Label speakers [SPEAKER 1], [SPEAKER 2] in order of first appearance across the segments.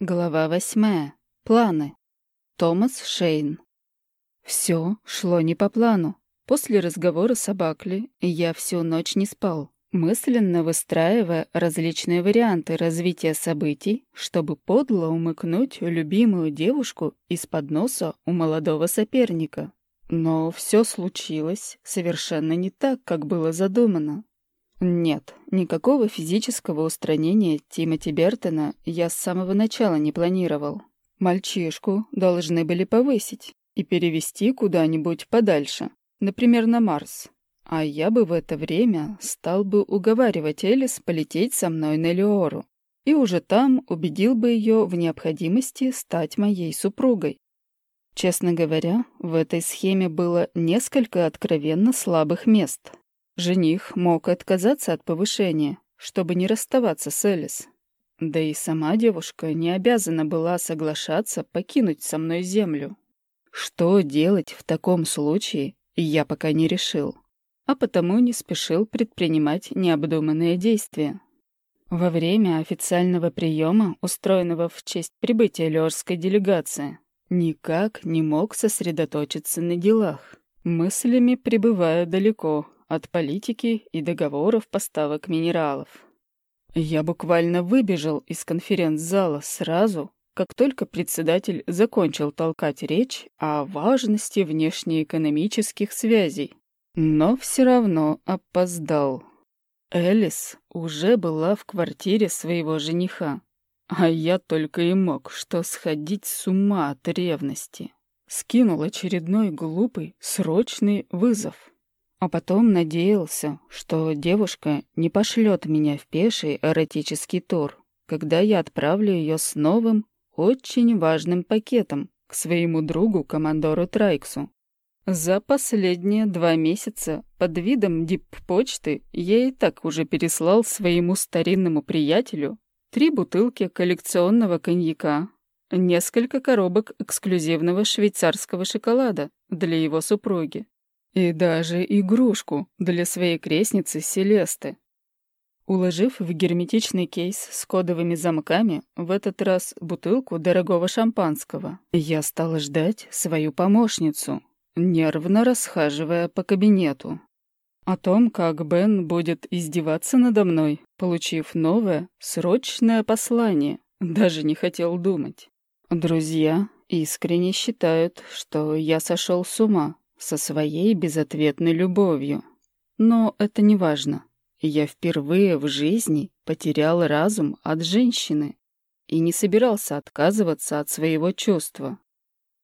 [SPEAKER 1] Глава восьмая. Планы. Томас Шейн. Все шло не по плану. После разговора с Абакли я всю ночь не спал, мысленно выстраивая различные варианты развития событий, чтобы подло умыкнуть любимую девушку из-под носа у молодого соперника. Но все случилось совершенно не так, как было задумано. Нет, никакого физического устранения Тимоти Бертона я с самого начала не планировал. Мальчишку должны были повысить и перевести куда-нибудь подальше, например, на Марс. А я бы в это время стал бы уговаривать Элис полететь со мной на Леору. И уже там убедил бы ее в необходимости стать моей супругой. Честно говоря, в этой схеме было несколько откровенно слабых мест. Жених мог отказаться от повышения, чтобы не расставаться с Элис. Да и сама девушка не обязана была соглашаться покинуть со мной землю. Что делать в таком случае, я пока не решил, а потому не спешил предпринимать необдуманные действия. Во время официального приема, устроенного в честь прибытия Лёрской делегации, никак не мог сосредоточиться на делах, мыслями пребывая далеко от политики и договоров поставок минералов. Я буквально выбежал из конференц-зала сразу, как только председатель закончил толкать речь о важности внешнеэкономических связей. Но все равно опоздал. Элис уже была в квартире своего жениха, а я только и мог что сходить с ума от ревности. Скинул очередной глупый, срочный вызов. А потом надеялся, что девушка не пошлет меня в пеший эротический тур, когда я отправлю ее с новым, очень важным пакетом к своему другу, командору Трайксу. За последние два месяца под видом дип-почты я и так уже переслал своему старинному приятелю три бутылки коллекционного коньяка, несколько коробок эксклюзивного швейцарского шоколада для его супруги, и даже игрушку для своей крестницы Селесты. Уложив в герметичный кейс с кодовыми замками, в этот раз бутылку дорогого шампанского, я стала ждать свою помощницу, нервно расхаживая по кабинету. О том, как Бен будет издеваться надо мной, получив новое, срочное послание, даже не хотел думать. Друзья искренне считают, что я сошел с ума, со своей безответной любовью. Но это не важно. Я впервые в жизни потерял разум от женщины и не собирался отказываться от своего чувства.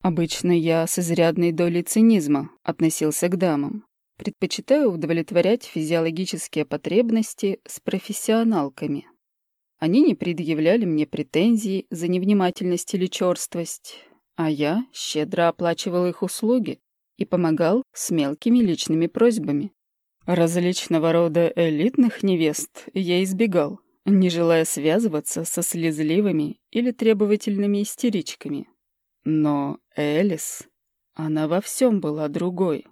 [SPEAKER 1] Обычно я с изрядной долей цинизма относился к дамам. Предпочитаю удовлетворять физиологические потребности с профессионалками. Они не предъявляли мне претензий за невнимательность или черствость, а я щедро оплачивал их услуги, и помогал с мелкими личными просьбами. Различного рода элитных невест я избегал, не желая связываться со слезливыми или требовательными истеричками. Но Элис, она во всем была другой.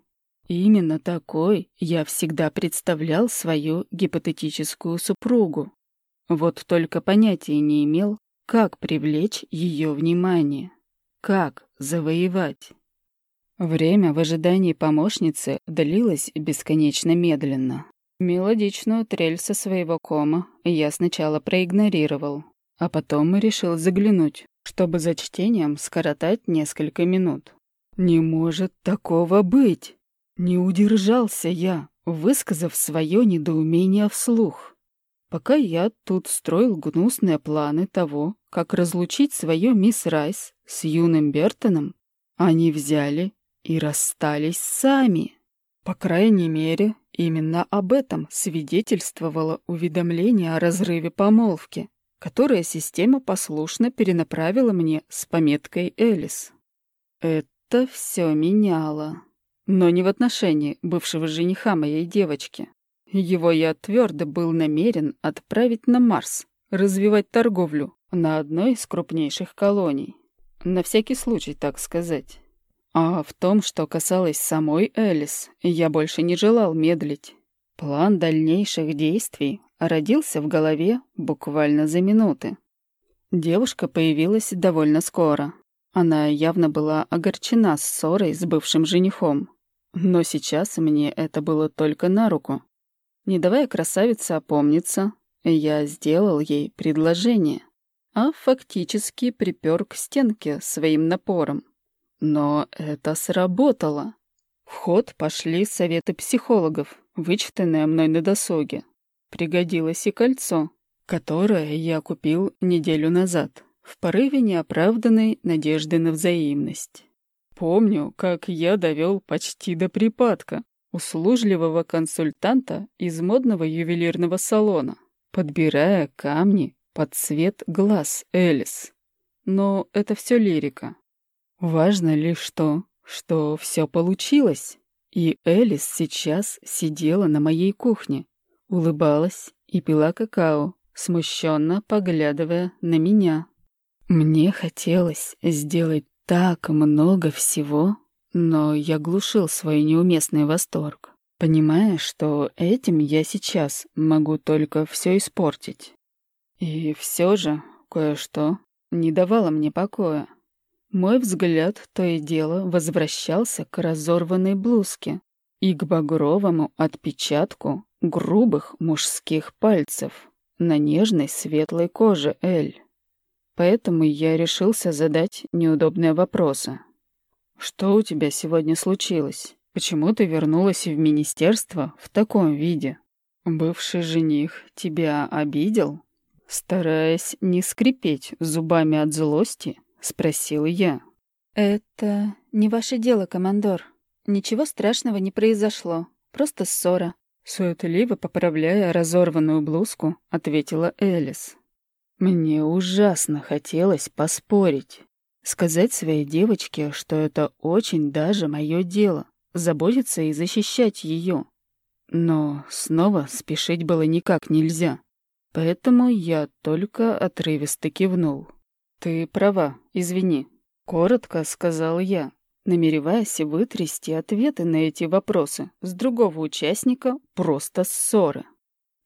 [SPEAKER 1] И именно такой я всегда представлял свою гипотетическую супругу. Вот только понятия не имел, как привлечь ее внимание, как завоевать. Время в ожидании помощницы длилось бесконечно медленно. Мелодичную трель со своего кома я сначала проигнорировал, а потом решил заглянуть, чтобы за чтением скоротать несколько минут. «Не может такого быть!» Не удержался я, высказав свое недоумение вслух. Пока я тут строил гнусные планы того, как разлучить свою мисс Райс с юным Бертоном, они взяли и расстались сами. По крайней мере, именно об этом свидетельствовало уведомление о разрыве помолвки, которое система послушно перенаправила мне с пометкой «Элис». Это все меняло. Но не в отношении бывшего жениха моей девочки. Его я твердо был намерен отправить на Марс, развивать торговлю на одной из крупнейших колоний. На всякий случай, так сказать. А в том, что касалось самой Элис, я больше не желал медлить. План дальнейших действий родился в голове буквально за минуты. Девушка появилась довольно скоро. Она явно была огорчена ссорой с бывшим женихом. Но сейчас мне это было только на руку. Не давая красавице опомниться, я сделал ей предложение, а фактически припер к стенке своим напором. Но это сработало. В ход пошли советы психологов, вычитанные мной на досуге. Пригодилось и кольцо, которое я купил неделю назад, в порыве неоправданной надежды на взаимность. Помню, как я довел почти до припадка услужливого консультанта из модного ювелирного салона, подбирая камни под цвет глаз Элис. Но это все лирика. Важно лишь то, что все получилось, и Элис сейчас сидела на моей кухне, улыбалась и пила какао, смущенно поглядывая на меня. Мне хотелось сделать так много всего, но я глушил свой неуместный восторг, понимая, что этим я сейчас могу только все испортить. И все же кое-что не давало мне покоя. Мой взгляд то и дело возвращался к разорванной блузке и к багровому отпечатку грубых мужских пальцев на нежной светлой коже Эль. Поэтому я решился задать неудобные вопросы. «Что у тебя сегодня случилось? Почему ты вернулась в министерство в таком виде? Бывший жених тебя обидел?» Стараясь не скрипеть зубами от злости, спросил я.
[SPEAKER 2] «Это не ваше дело, командор. Ничего страшного не произошло. Просто ссора.
[SPEAKER 1] Суетливо поправляя разорванную блузку, ответила Элис. Мне ужасно хотелось поспорить. Сказать своей девочке, что это очень даже мое дело, заботиться и защищать ее. Но снова спешить было никак нельзя. Поэтому я только отрывисто кивнул. «Ты права, извини», — коротко сказал я, намереваясь вытрясти ответы на эти вопросы с другого участника просто ссоры.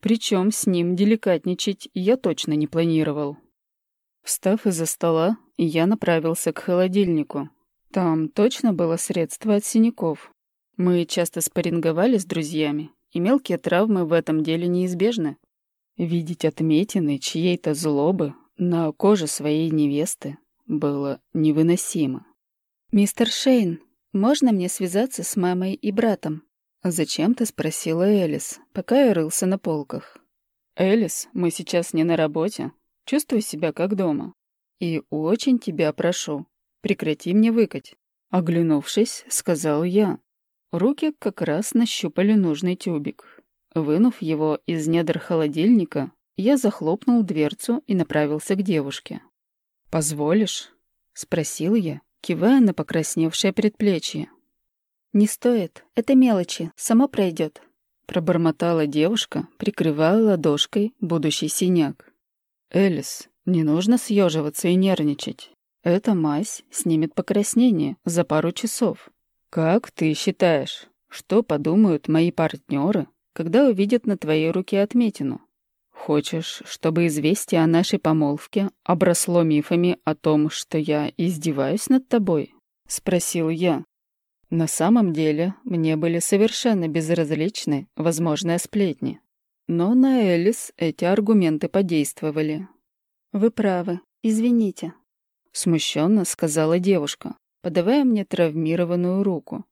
[SPEAKER 1] Причем с ним деликатничать я точно не планировал. Встав из-за стола, я направился к холодильнику. Там точно было средство от синяков. Мы часто спарринговали с друзьями, и мелкие травмы в этом деле неизбежны. Видеть отметины чьей-то злобы на коже своей невесты было невыносимо.
[SPEAKER 2] «Мистер Шейн, можно мне связаться с мамой и братом?»
[SPEAKER 1] Зачем-то спросила Элис, пока я рылся на полках. «Элис, мы сейчас не на работе. Чувствую себя как дома. И очень тебя прошу, прекрати мне выкать». Оглянувшись, сказал я. Руки как раз нащупали нужный тюбик. Вынув его из недр холодильника, я захлопнул дверцу и направился к девушке. «Позволишь?» — спросил я, кивая на покрасневшее предплечье.
[SPEAKER 2] «Не стоит. Это мелочи. Само пройдет.
[SPEAKER 1] Пробормотала девушка, прикрывая ладошкой будущий синяк. «Элис, не нужно съеживаться и нервничать. Эта мазь снимет покраснение за пару часов. Как ты считаешь, что подумают мои партнеры, когда увидят на твоей руке отметину? Хочешь, чтобы известие о нашей помолвке обросло мифами о том, что я издеваюсь над тобой?» — спросил я. На самом деле, мне были совершенно безразличны возможные сплетни. Но на Элис эти аргументы подействовали.
[SPEAKER 2] «Вы правы. Извините», —
[SPEAKER 1] смущенно сказала девушка, подавая мне травмированную руку.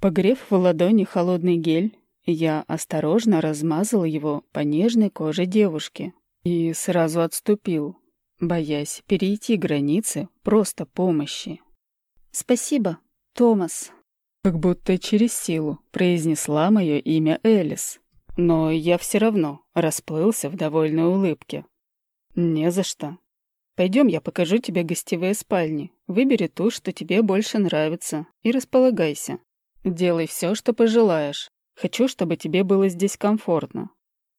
[SPEAKER 1] Погрев в ладони холодный гель, я осторожно размазал его по нежной коже девушки и сразу отступил, боясь перейти границы просто помощи.
[SPEAKER 2] «Спасибо, Томас», —
[SPEAKER 1] как будто через силу произнесла мое имя Элис. Но я все равно расплылся в довольной улыбке. «Не за что. Пойдем, я покажу тебе гостевые спальни. Выбери ту, что тебе больше нравится, и располагайся. Делай все, что пожелаешь. Хочу, чтобы тебе было здесь комфортно.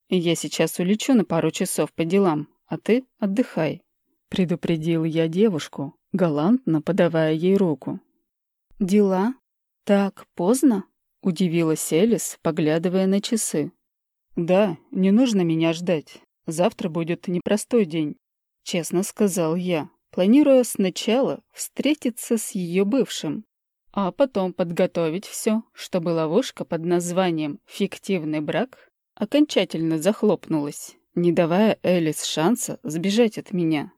[SPEAKER 1] Я сейчас улечу на пару часов по делам, а ты отдыхай. Предупредил я девушку, галантно подавая ей руку.
[SPEAKER 2] «Дела? Так поздно?»
[SPEAKER 1] — удивилась Элис, поглядывая на часы. «Да, не нужно меня ждать. Завтра будет непростой день. честно сказал я, планируя сначала встретиться с ее бывшим, а потом подготовить все, чтобы ловушка под названием «фиктивный брак» окончательно захлопнулась, не давая Элис шанса сбежать от меня.